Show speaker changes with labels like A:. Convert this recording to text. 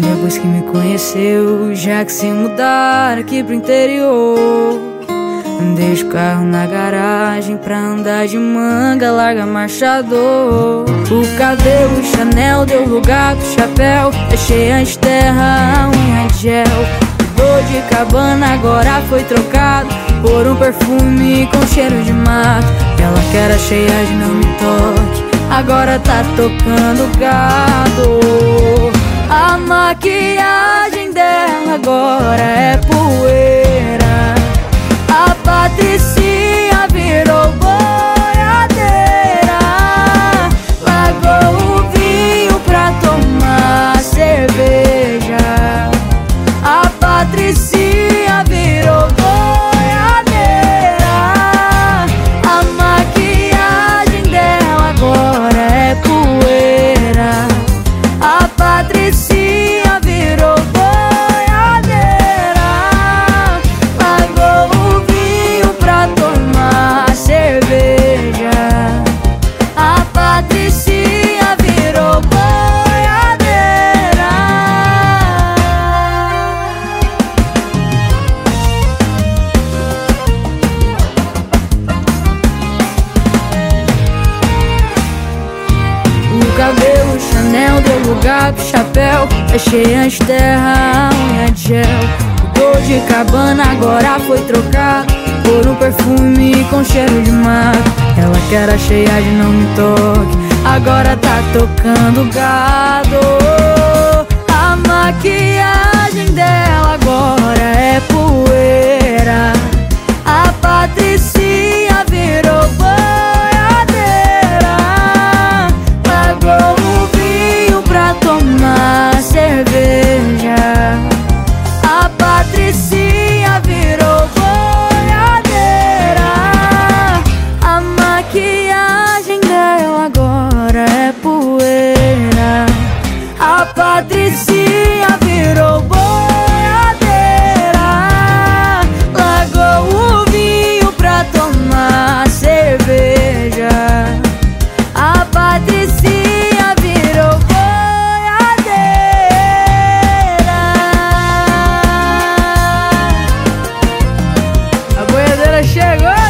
A: Depois que me conheceu, já que se mudar aqui pro interior. Deixa o carro na garagem pra andar de manga, larga marchador. O cabelo Chanel deu lugar pro chapéu, deixei antes terra, unha de gel. O de cabana agora foi trocado por um perfume com cheiro de mato. Ela que era cheia de não me toque, agora tá tocando gado. A maquiagem dela agora cabelo Chanel deu lugar pro chapéu. Achei antes terra, unha de gel. O de cabana agora foi trocado Por um perfume com cheiro de mato Ela que era cheia de não me toque Agora tá tocando gado chegou!